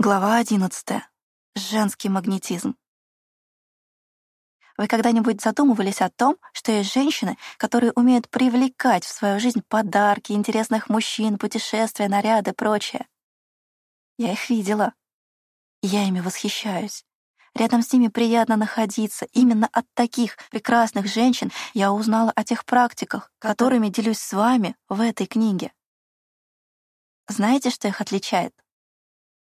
Глава одиннадцатая. Женский магнетизм. Вы когда-нибудь задумывались о том, что есть женщины, которые умеют привлекать в свою жизнь подарки, интересных мужчин, путешествия, наряды, прочее? Я их видела. Я ими восхищаюсь. Рядом с ними приятно находиться. Именно от таких прекрасных женщин я узнала о тех практиках, которыми делюсь с вами в этой книге. Знаете, что их отличает?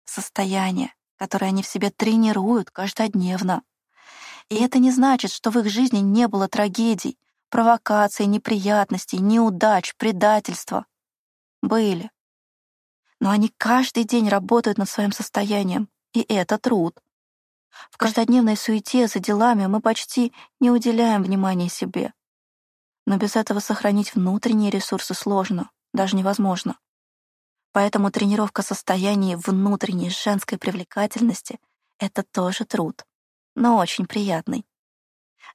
Состояние, которое они в себе тренируют каждодневно. И это не значит, что в их жизни не было трагедий, провокаций, неприятностей, неудач, предательства. Были. Но они каждый день работают над своим состоянием, и это труд. В каждодневной суете за делами мы почти не уделяем внимания себе. Но без этого сохранить внутренние ресурсы сложно, даже невозможно. Поэтому тренировка состояний внутренней женской привлекательности — это тоже труд, но очень приятный.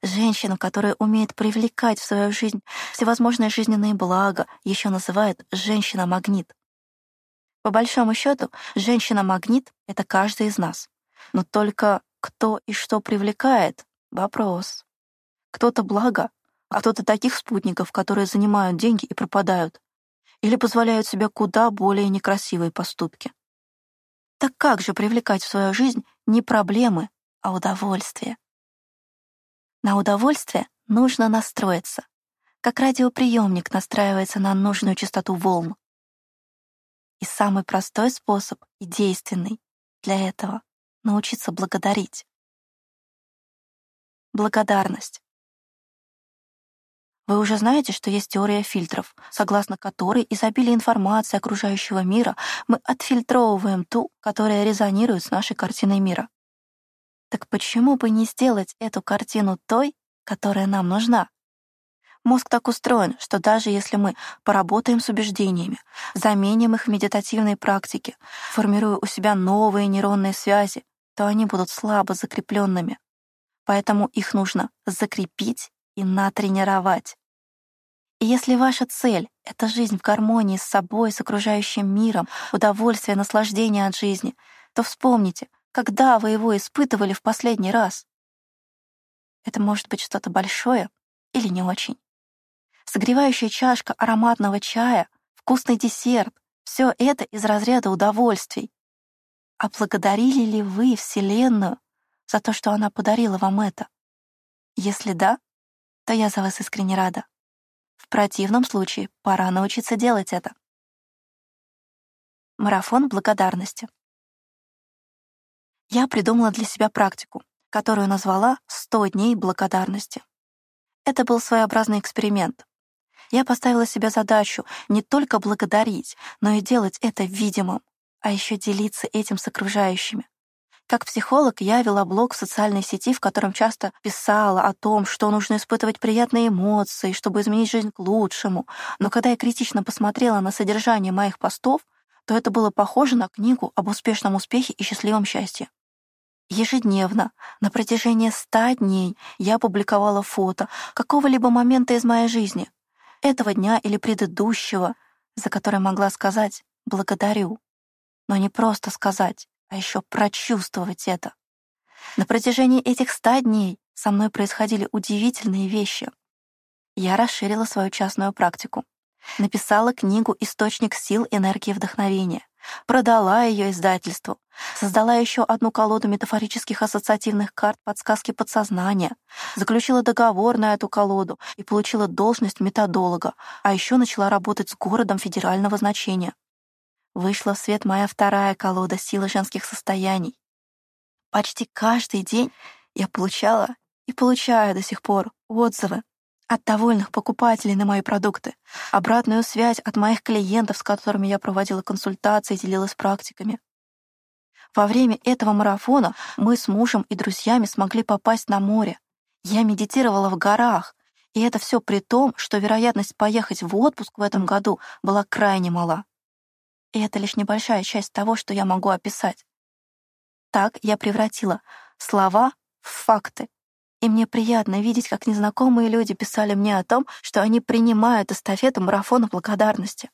Женщину, которая умеет привлекать в свою жизнь всевозможные жизненные блага, еще называют «женщина-магнит». По большому счету, женщина-магнит — это каждый из нас. Но только кто и что привлекает — вопрос. Кто-то благо, а кто-то таких спутников, которые занимают деньги и пропадают или позволяют себе куда более некрасивые поступки. Так как же привлекать в свою жизнь не проблемы, а удовольствие? На удовольствие нужно настроиться, как радиоприемник настраивается на нужную частоту волн. И самый простой способ и действенный для этого — научиться благодарить. Благодарность вы уже знаете, что есть теория фильтров, согласно которой изобилие информации окружающего мира мы отфильтровываем ту, которая резонирует с нашей картиной мира. Так почему бы не сделать эту картину той, которая нам нужна? Мозг так устроен, что даже если мы поработаем с убеждениями, заменим их в медитативной практике, формируя у себя новые нейронные связи, то они будут слабо закрепленными. Поэтому их нужно закрепить и натренировать. И если ваша цель — это жизнь в гармонии с собой, с окружающим миром, удовольствие, наслаждение от жизни, то вспомните, когда вы его испытывали в последний раз. Это может быть что-то большое или не очень. Согревающая чашка ароматного чая, вкусный десерт — все это из разряда удовольствий. А благодарили ли вы Вселенную за то, что она подарила вам это? Если да, то я за вас искренне рада. Противном случае пора научиться делать это. Марафон благодарности. Я придумала для себя практику, которую назвала «100 дней благодарности». Это был своеобразный эксперимент. Я поставила себе задачу не только благодарить, но и делать это видимым, а еще делиться этим с окружающими. Как психолог я вела блог в социальной сети, в котором часто писала о том, что нужно испытывать приятные эмоции, чтобы изменить жизнь к лучшему. Но когда я критично посмотрела на содержание моих постов, то это было похоже на книгу об успешном успехе и счастливом счастье. Ежедневно, на протяжении ста дней, я публиковала фото какого-либо момента из моей жизни, этого дня или предыдущего, за который могла сказать «благодарю». Но не просто сказать, а еще прочувствовать это. На протяжении этих ста дней со мной происходили удивительные вещи. Я расширила свою частную практику. Написала книгу «Источник сил, энергии, вдохновения». Продала ее издательству. Создала еще одну колоду метафорических ассоциативных карт подсказки подсознания. Заключила договор на эту колоду и получила должность методолога, а еще начала работать с городом федерального значения вышла в свет моя вторая колода силы женских состояний. Почти каждый день я получала и получаю до сих пор отзывы от довольных покупателей на мои продукты, обратную связь от моих клиентов, с которыми я проводила консультации и делилась практиками. Во время этого марафона мы с мужем и друзьями смогли попасть на море. Я медитировала в горах, и это все при том, что вероятность поехать в отпуск в этом году была крайне мала. И это лишь небольшая часть того, что я могу описать. Так я превратила слова в факты. И мне приятно видеть, как незнакомые люди писали мне о том, что они принимают эстафету марафона благодарности.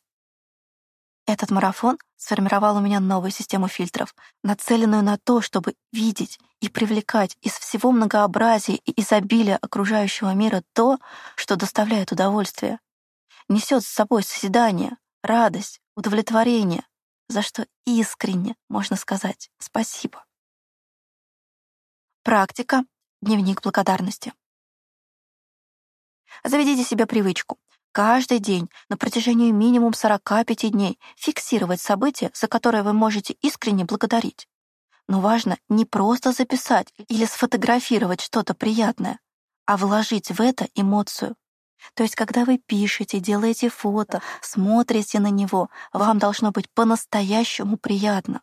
Этот марафон сформировал у меня новую систему фильтров, нацеленную на то, чтобы видеть и привлекать из всего многообразия и изобилия окружающего мира то, что доставляет удовольствие, несет с собой созидание, радость, удовлетворение, за что искренне можно сказать спасибо. Практика — дневник благодарности. Заведите себе привычку каждый день на протяжении минимум 45 дней фиксировать события, за которые вы можете искренне благодарить. Но важно не просто записать или сфотографировать что-то приятное, а вложить в это эмоцию. То есть, когда вы пишете, делаете фото, смотрите на него, вам должно быть по-настоящему приятно.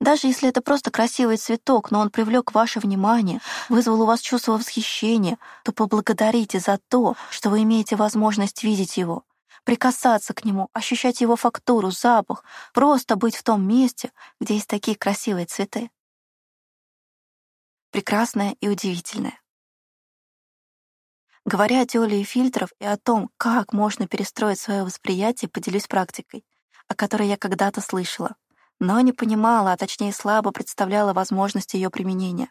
Даже если это просто красивый цветок, но он привлек ваше внимание, вызвал у вас чувство восхищения, то поблагодарите за то, что вы имеете возможность видеть его, прикасаться к нему, ощущать его фактуру, запах, просто быть в том месте, где есть такие красивые цветы. Прекрасное и удивительное. Говоря о теории фильтров и о том, как можно перестроить свое восприятие, поделюсь практикой, о которой я когда-то слышала но не понимала, а точнее слабо представляла возможности ее применения.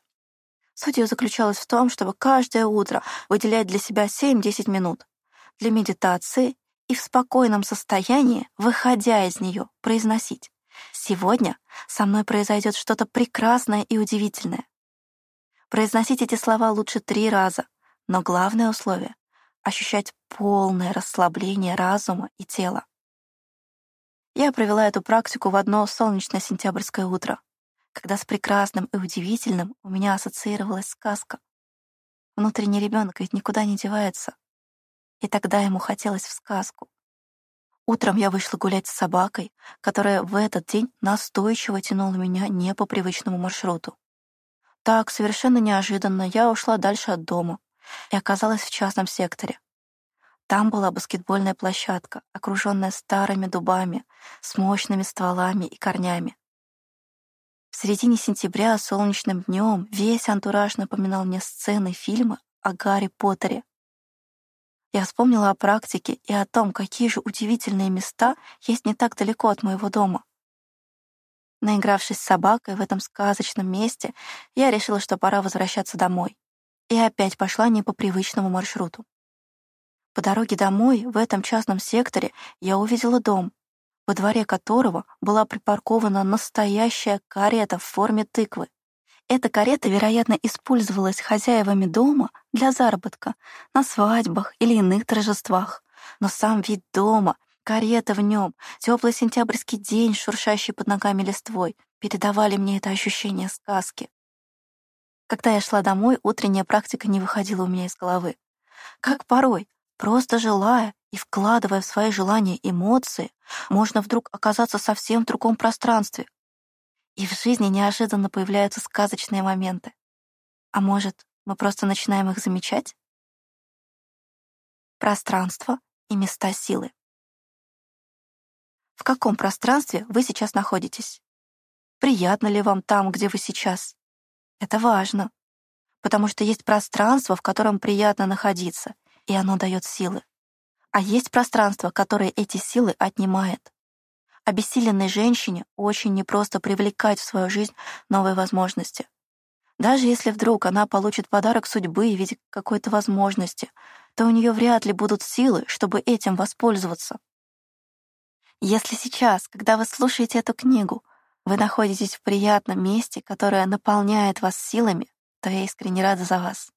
Суть ее заключалась в том, чтобы каждое утро выделять для себя 7-10 минут для медитации и в спокойном состоянии, выходя из нее, произносить «Сегодня со мной произойдет что-то прекрасное и удивительное». Произносить эти слова лучше три раза, но главное условие — ощущать полное расслабление разума и тела. Я провела эту практику в одно солнечное сентябрьское утро, когда с прекрасным и удивительным у меня ассоциировалась сказка. Внутренний ребенок ведь никуда не девается. И тогда ему хотелось в сказку. Утром я вышла гулять с собакой, которая в этот день настойчиво тянула меня не по привычному маршруту. Так, совершенно неожиданно, я ушла дальше от дома и оказалась в частном секторе, там была баскетбольная площадка, окруженная старыми дубами, с мощными стволами и корнями. В середине сентября солнечным днем весь антураж напоминал мне сцены фильма о Гарри Поттере. Я вспомнила о практике и о том, какие же удивительные места есть не так далеко от моего дома. Наигравшись с собакой в этом сказочном месте, я решила, что пора возвращаться домой. И опять пошла не по привычному маршруту. По дороге домой в этом частном секторе я увидела дом, во дворе которого была припаркована настоящая карета в форме тыквы. Эта карета, вероятно, использовалась хозяевами дома для заработка на свадьбах или иных торжествах. Но сам вид дома, карета в нем, теплый сентябрьский день, шуршащий под ногами листвой, передавали мне это ощущение сказки. Когда я шла домой, утренняя практика не выходила у меня из головы. Как порой, Просто желая и вкладывая в свои желания эмоции, можно вдруг оказаться совсем в другом пространстве. И в жизни неожиданно появляются сказочные моменты. А может, мы просто начинаем их замечать? Пространство и места силы. В каком пространстве вы сейчас находитесь? Приятно ли вам там, где вы сейчас? Это важно, потому что есть пространство, в котором приятно находиться, и оно дает силы. А есть пространство, которое эти силы отнимает. Обессиленной женщине очень непросто привлекать в свою жизнь новые возможности. Даже если вдруг она получит подарок судьбы в виде какой-то возможности, то у нее вряд ли будут силы, чтобы этим воспользоваться. Если сейчас, когда вы слушаете эту книгу, вы находитесь в приятном месте, которое наполняет вас силами, то я искренне рада за вас.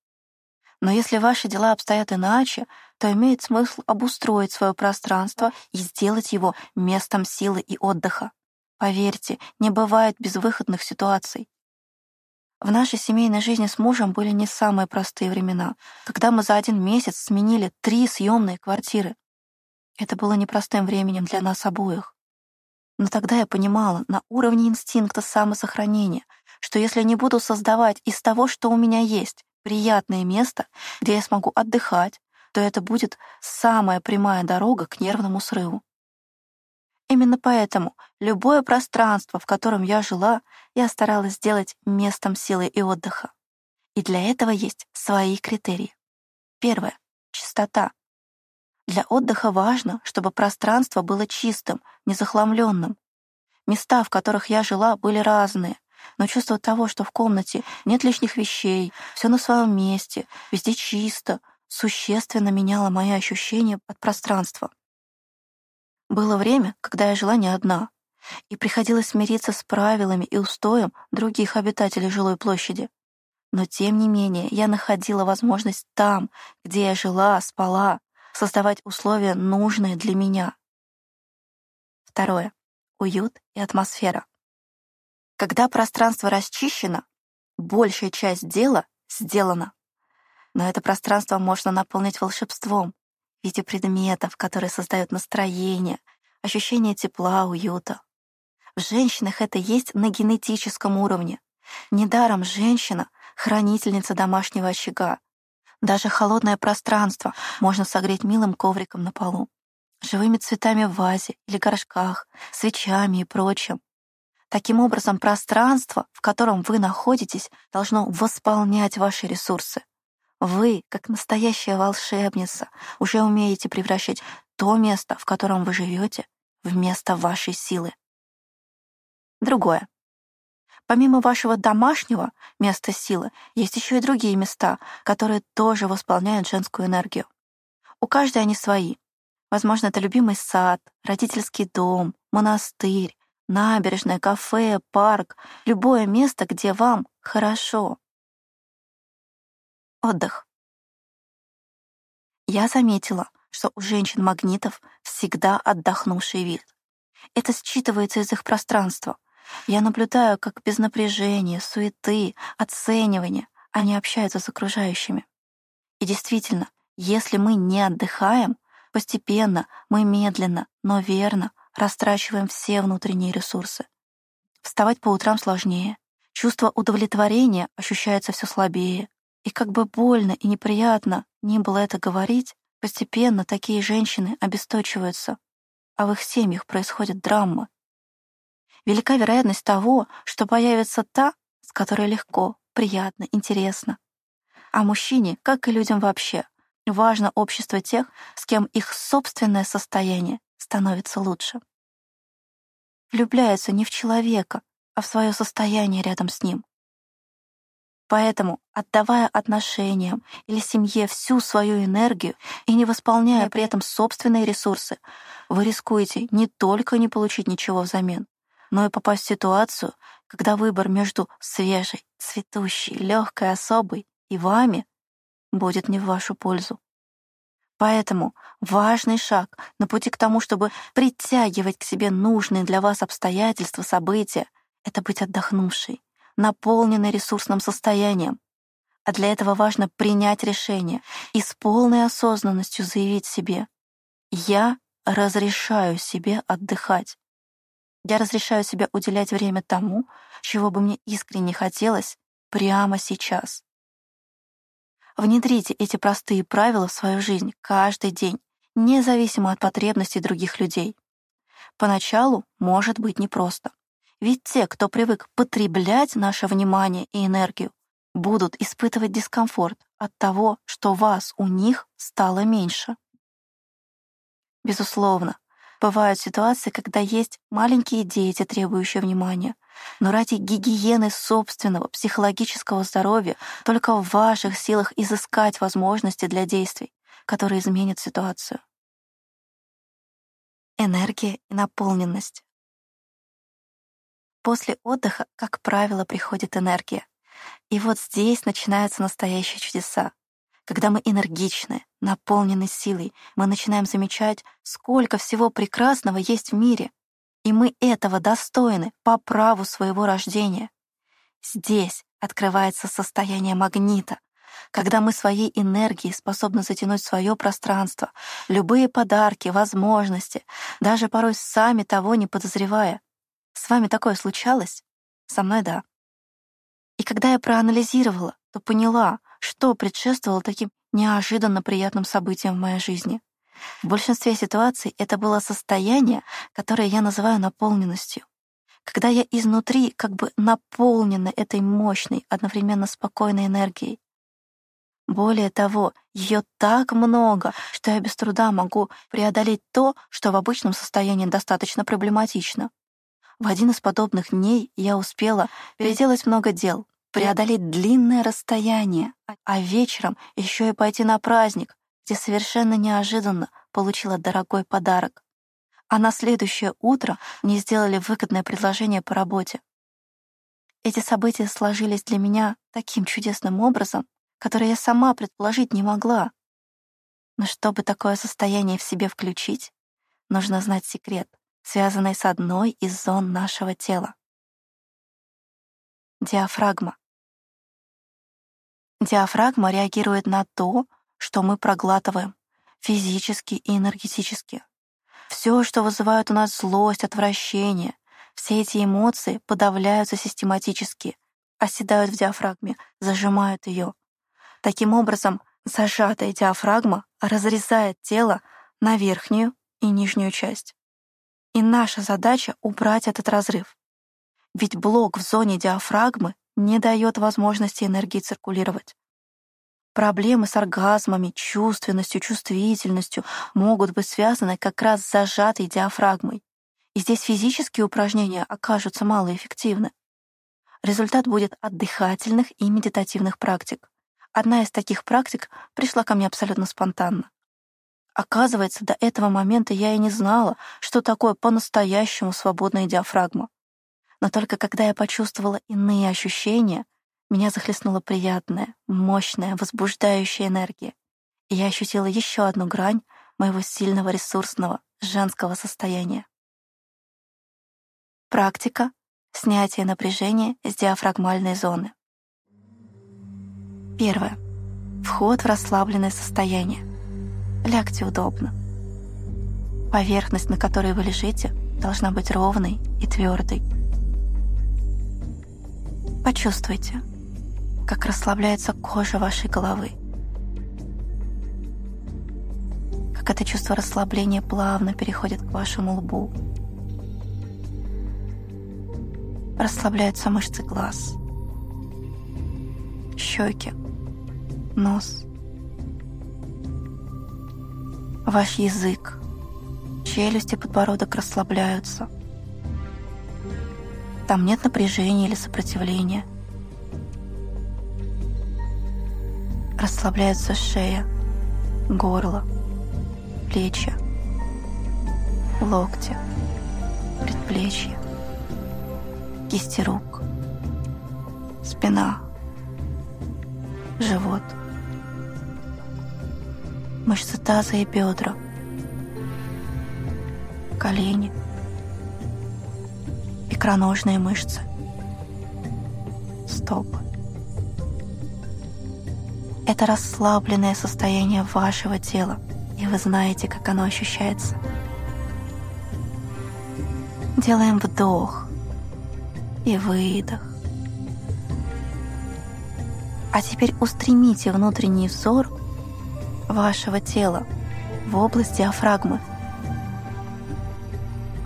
Но если ваши дела обстоят иначе, то имеет смысл обустроить свое пространство и сделать его местом силы и отдыха. Поверьте, не бывает безвыходных ситуаций. В нашей семейной жизни с мужем были не самые простые времена, когда мы за один месяц сменили три съемные квартиры. Это было непростым временем для нас обоих. Но тогда я понимала на уровне инстинкта самосохранения, что если не буду создавать из того, что у меня есть, приятное место, где я смогу отдыхать, то это будет самая прямая дорога к нервному срыву. Именно поэтому любое пространство, в котором я жила, я старалась сделать местом силы и отдыха. И для этого есть свои критерии. Первое — чистота. Для отдыха важно, чтобы пространство было чистым, незахламленным. Места, в которых я жила, были разные, но чувство того, что в комнате нет лишних вещей, все на своем месте, везде чисто, существенно меняло мои ощущения от пространства. Было время, когда я жила не одна, и приходилось смириться с правилами и устоем других обитателей жилой площади. Но тем не менее я находила возможность там, где я жила, спала, создавать условия, нужные для меня. Второе. Уют и атмосфера. Когда пространство расчищено, большая часть дела сделана. Но это пространство можно наполнить волшебством в виде предметов, которые создают настроение, ощущение тепла, уюта. В женщинах это есть на генетическом уровне. Недаром женщина — хранительница домашнего очага. Даже холодное пространство можно согреть милым ковриком на полу, живыми цветами в вазе или горшках, свечами и прочим. Таким образом, пространство, в котором вы находитесь, должно восполнять ваши ресурсы. Вы, как настоящая волшебница, уже умеете превращать то место, в котором вы живете, в место вашей силы. Другое. Помимо вашего домашнего места силы, есть еще и другие места, которые тоже восполняют женскую энергию. У каждой они свои. Возможно, это любимый сад, родительский дом, монастырь, набережная, кафе, парк, любое место, где вам хорошо. Отдых. Я заметила, что у женщин-магнитов всегда отдохнувший вид. Это считывается из их пространства. Я наблюдаю, как без напряжения, суеты, оценивания они общаются с окружающими. И действительно, если мы не отдыхаем, постепенно мы медленно, но верно растрачиваем все внутренние ресурсы. Вставать по утрам сложнее. Чувство удовлетворения ощущается все слабее. И как бы больно и неприятно ни было это говорить, постепенно такие женщины обесточиваются, а в их семьях происходит драма. Велика вероятность того, что появится та, с которой легко, приятно, интересно. А мужчине, как и людям вообще, важно общество тех, с кем их собственное состояние становится лучше. Влюбляются не в человека, а в свое состояние рядом с ним. Поэтому, отдавая отношениям или семье всю свою энергию и не восполняя при этом собственные ресурсы, вы рискуете не только не получить ничего взамен, но и попасть в ситуацию, когда выбор между свежей, цветущей, легкой особой и вами будет не в вашу пользу. Поэтому важный шаг на пути к тому, чтобы притягивать к себе нужные для вас обстоятельства, события, это быть отдохнувшей, наполненной ресурсным состоянием. А для этого важно принять решение и с полной осознанностью заявить себе «Я разрешаю себе отдыхать». Я разрешаю себе уделять время тому, чего бы мне искренне хотелось прямо сейчас. Внедрите эти простые правила в свою жизнь каждый день, независимо от потребностей других людей. Поначалу может быть непросто. Ведь те, кто привык потреблять наше внимание и энергию, будут испытывать дискомфорт от того, что вас у них стало меньше. Безусловно, бывают ситуации, когда есть маленькие дети, требующие внимания, но ради гигиены собственного психологического здоровья только в ваших силах изыскать возможности для действий, которые изменят ситуацию. Энергия и наполненность. После отдыха, как правило, приходит энергия. И вот здесь начинаются настоящие чудеса. Когда мы энергичны, наполнены силой, мы начинаем замечать, сколько всего прекрасного есть в мире, и мы этого достойны по праву своего рождения. Здесь открывается состояние магнита, когда мы своей энергией способны затянуть свое пространство, любые подарки, возможности, даже порой сами того не подозревая. С вами такое случалось? Со мной — да. И когда я проанализировала, то поняла, что предшествовало таким неожиданно приятным событиям в моей жизни. В большинстве ситуаций это было состояние, которое я называю наполненностью. Когда я изнутри как бы наполнена этой мощной, одновременно спокойной энергией. Более того, ее так много, что я без труда могу преодолеть то, что в обычном состоянии достаточно проблематично. В один из подобных дней я успела переделать много дел, преодолеть длинное расстояние, а вечером еще и пойти на праздник, где совершенно неожиданно получила дорогой подарок. А на следующее утро мне сделали выгодное предложение по работе. Эти события сложились для меня таким чудесным образом, который я сама предположить не могла. Но чтобы такое состояние в себе включить, нужно знать секрет, связанный с одной из зон нашего тела. Диафрагма. Диафрагма реагирует на то, что мы проглатываем, физически и энергетически. Все, что вызывает у нас злость, отвращение, все эти эмоции подавляются систематически, оседают в диафрагме, зажимают ее. Таким образом, зажатая диафрагма разрезает тело на верхнюю и нижнюю часть. И наша задача — убрать этот разрыв. Ведь блок в зоне диафрагмы не дает возможности энергии циркулировать. Проблемы с оргазмами, чувственностью, чувствительностью могут быть связаны как раз с зажатой диафрагмой. И здесь физические упражнения окажутся малоэффективны. Результат будет от дыхательных и медитативных практик. Одна из таких практик пришла ко мне абсолютно спонтанно. Оказывается, до этого момента я и не знала, что такое по-настоящему свободная диафрагма. Но только когда я почувствовала иные ощущения, меня захлестнула приятная, мощная, возбуждающая энергия. И я ощутила еще одну грань моего сильного ресурсного женского состояния. Практика — снятие напряжения с диафрагмальной зоны. Первое. Вход в расслабленное состояние. Лягте удобно. Поверхность, на которой вы лежите, должна быть ровной и твердой. Почувствуйте, как расслабляется кожа вашей головы. Как это чувство расслабления плавно переходит к вашему лбу. Расслабляются мышцы глаз, щеки, нос, ваш язык, челюсти, подбородок расслабляются. Там нет напряжения или сопротивления. Расслабляется шея, горло, плечи, локти, предплечья, кисти рук, спина, живот — мышцы таза и бедра, колени, икроножные мышцы, стопы. Это расслабленное состояние вашего тела, и вы знаете, как оно ощущается. Делаем вдох и выдох. А теперь устремите внутренний взор вашего тела в область диафрагмы.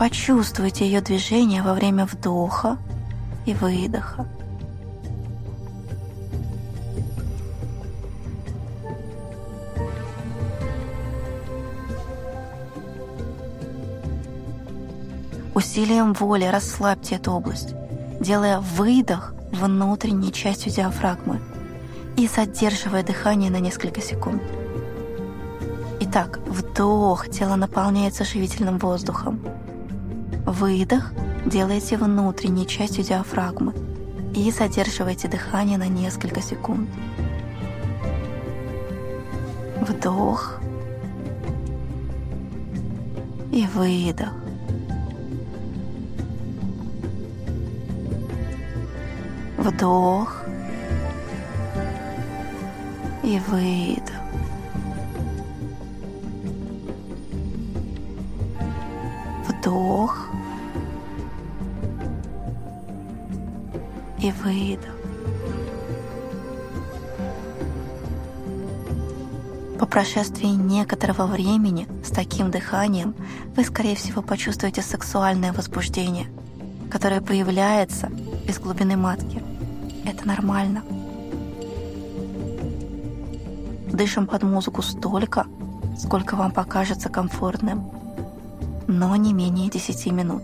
Почувствуйте ее движение во время вдоха и выдоха. Усилием воли расслабьте эту область, делая выдох внутренней частью диафрагмы и задерживая дыхание на несколько секунд. Итак, вдох, тело наполняется живительным воздухом. Выдох делайте внутренней частью диафрагмы и задерживайте дыхание на несколько секунд. Вдох и выдох. Вдох и выдох. И выдох. По прошествии некоторого времени с таким дыханием вы, скорее всего, почувствуете сексуальное возбуждение, которое появляется из глубины матки. Это нормально. дышим под музыку столько, сколько вам покажется комфортным, но не менее 10 минут.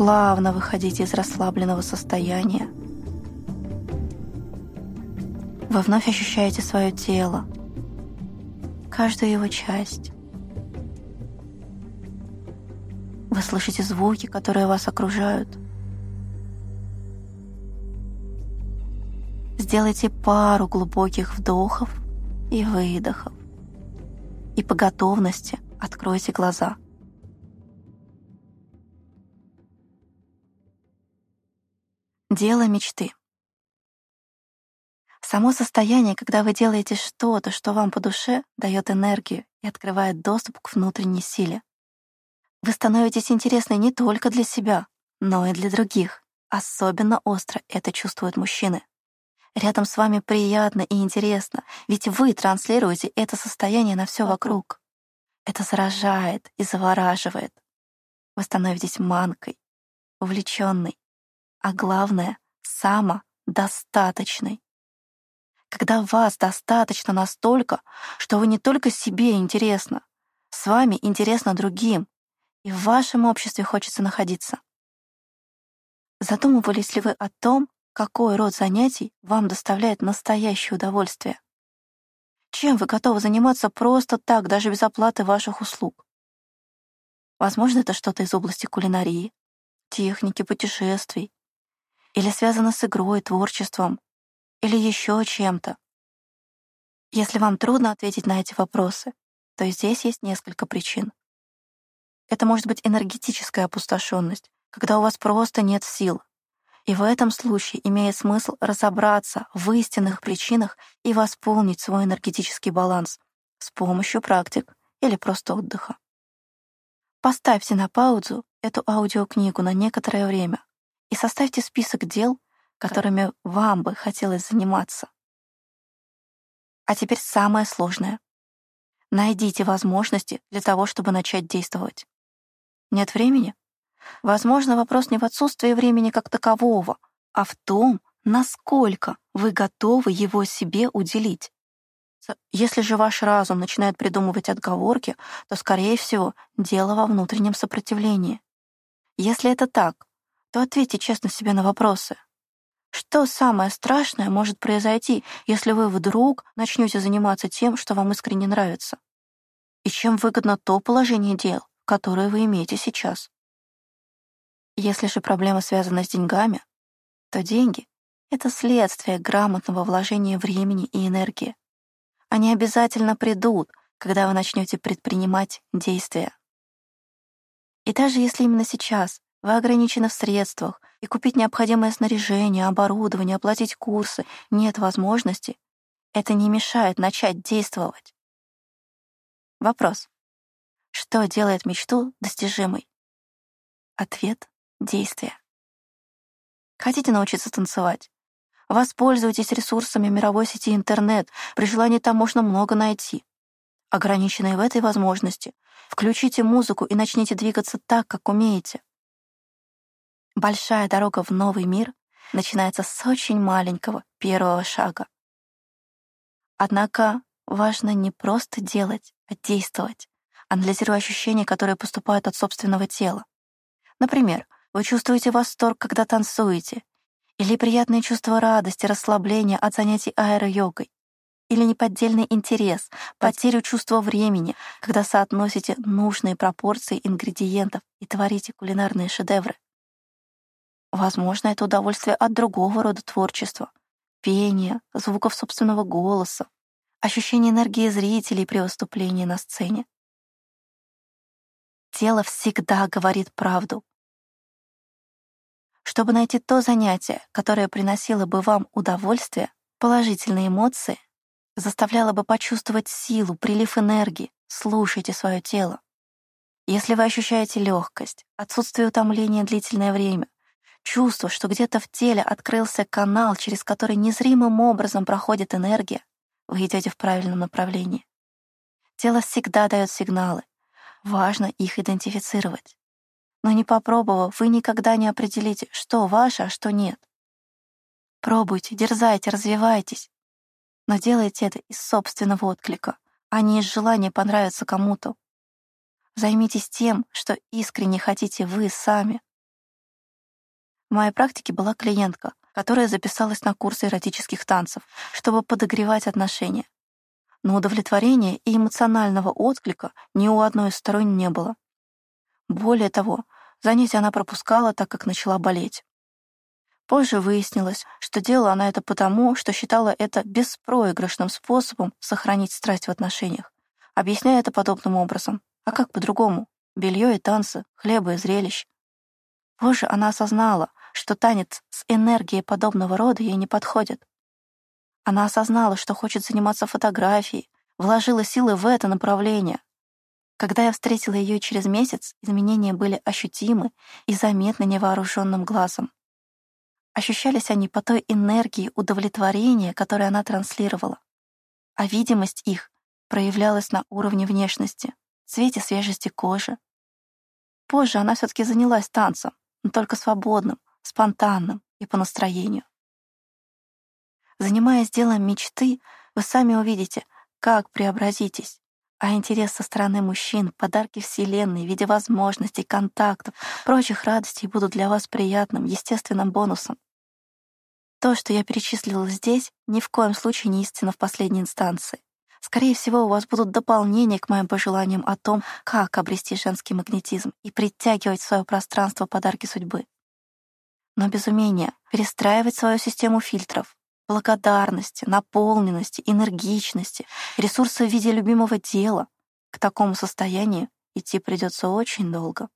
Плавно выходите из расслабленного состояния. Вы вновь ощущаете свое тело, каждую его часть. Вы слышите звуки, которые вас окружают. Сделайте пару глубоких вдохов и выдохов. И по готовности откройте глаза. Дело мечты. Само состояние, когда вы делаете что-то, что вам по душе, дает энергию и открывает доступ к внутренней силе. Вы становитесь интересны не только для себя, но и для других. Особенно остро это чувствуют мужчины. Рядом с вами приятно и интересно, ведь вы транслируете это состояние на все вокруг. Это заражает и завораживает. Вы становитесь манкой, увлеченной, а главное — самодостаточной. Когда вас достаточно настолько, что вы не только себе интересно, с вами интересно другим, и в вашем обществе хочется находиться. Задумывались ли вы о том, какой род занятий вам доставляет настоящее удовольствие? Чем вы готовы заниматься просто так, даже без оплаты ваших услуг? Возможно, это что-то из области кулинарии, техники, путешествий, или связано с игрой, творчеством, или еще чем-то. Если вам трудно ответить на эти вопросы, то здесь есть несколько причин. Это может быть энергетическая опустошенность, когда у вас просто нет сил. И в этом случае имеет смысл разобраться в истинных причинах и восполнить свой энергетический баланс с помощью практик или просто отдыха. Поставьте на паузу эту аудиокнигу на некоторое время и составьте список дел, которыми вам бы хотелось заниматься. А теперь самое сложное. Найдите возможности для того, чтобы начать действовать. Нет времени? Возможно, вопрос не в отсутствии времени как такового, а в том, насколько вы готовы его себе уделить. Если же ваш разум начинает придумывать отговорки, то, скорее всего, дело во внутреннем сопротивлении. Если это так, то ответьте честно себе на вопросы. Что самое страшное может произойти, если вы вдруг начнете заниматься тем, что вам искренне нравится? И чем выгодно то положение дел, которое вы имеете сейчас? Если же проблема связана с деньгами, то деньги — это следствие грамотного вложения времени и энергии. Они обязательно придут, когда вы начнете предпринимать действия. И даже если именно сейчас вы ограничены в средствах, и купить необходимое снаряжение, оборудование, оплатить курсы нет возможности, это не мешает начать действовать. Вопрос. Что делает мечту достижимой? Ответ — действие. Хотите научиться танцевать? Воспользуйтесь ресурсами мировой сети интернет. При желании там можно много найти. Ограниченные в этой возможности, включите музыку и начните двигаться так, как умеете. Большая дорога в новый мир начинается с очень маленького первого шага. Однако важно не просто делать, а действовать, анализируя ощущения, которые поступают от собственного тела. Например, вы чувствуете восторг, когда танцуете, или приятное чувство радости, расслабления от занятий аэро-йогой, или неподдельный интерес, потерю чувства времени, когда соотносите нужные пропорции ингредиентов и творите кулинарные шедевры. Возможно, это удовольствие от другого рода творчества, пения, звуков собственного голоса, ощущение энергии зрителей при выступлении на сцене. Тело всегда говорит правду. Чтобы найти то занятие, которое приносило бы вам удовольствие, положительные эмоции, заставляло бы почувствовать силу, прилив энергии, слушайте свое тело. Если вы ощущаете легкость, отсутствие утомления длительное время, Чувство, что где-то в теле открылся канал, через который незримым образом проходит энергия, вы идете в правильном направлении. Тело всегда дает сигналы. Важно их идентифицировать. Но не попробовав, вы никогда не определите, что ваше, а что нет. Пробуйте, дерзайте, развивайтесь. Но делайте это из собственного отклика, а не из желания понравиться кому-то. Займитесь тем, что искренне хотите вы сами. В моей практике была клиентка, которая записалась на курсы эротических танцев, чтобы подогревать отношения. Но удовлетворения и эмоционального отклика ни у одной из сторон не было. Более того, занятия она пропускала, так как начала болеть. Позже выяснилось, что делала она это потому, что считала это беспроигрышным способом сохранить страсть в отношениях, объясняя это подобным образом. А как по-другому? Белье и танцы, хлеба и зрелищ. Позже она осознала, что танец с энергией подобного рода ей не подходит. Она осознала, что хочет заниматься фотографией, вложила силы в это направление. Когда я встретила ее через месяц, изменения были ощутимы и заметны невооруженным глазом. Ощущались они по той энергии удовлетворения, которую она транслировала. А видимость их проявлялась на уровне внешности, цвете свежести кожи. Позже она все таки занялась танцем, но только свободным, спонтанным и по настроению. Занимаясь делом мечты, вы сами увидите, как преобразитесь. А интерес со стороны мужчин, подарки Вселенной в виде возможностей, контактов, прочих радостей будут для вас приятным, естественным бонусом. То, что я перечислила здесь, ни в коем случае не истина в последней инстанции. Скорее всего, у вас будут дополнения к моим пожеланиям о том, как обрести женский магнетизм и притягивать в свое пространство подарки судьбы. Но без умения перестраивать свою систему фильтров, благодарности, наполненности, энергичности, ресурсы в виде любимого дела, к такому состоянию идти придется очень долго.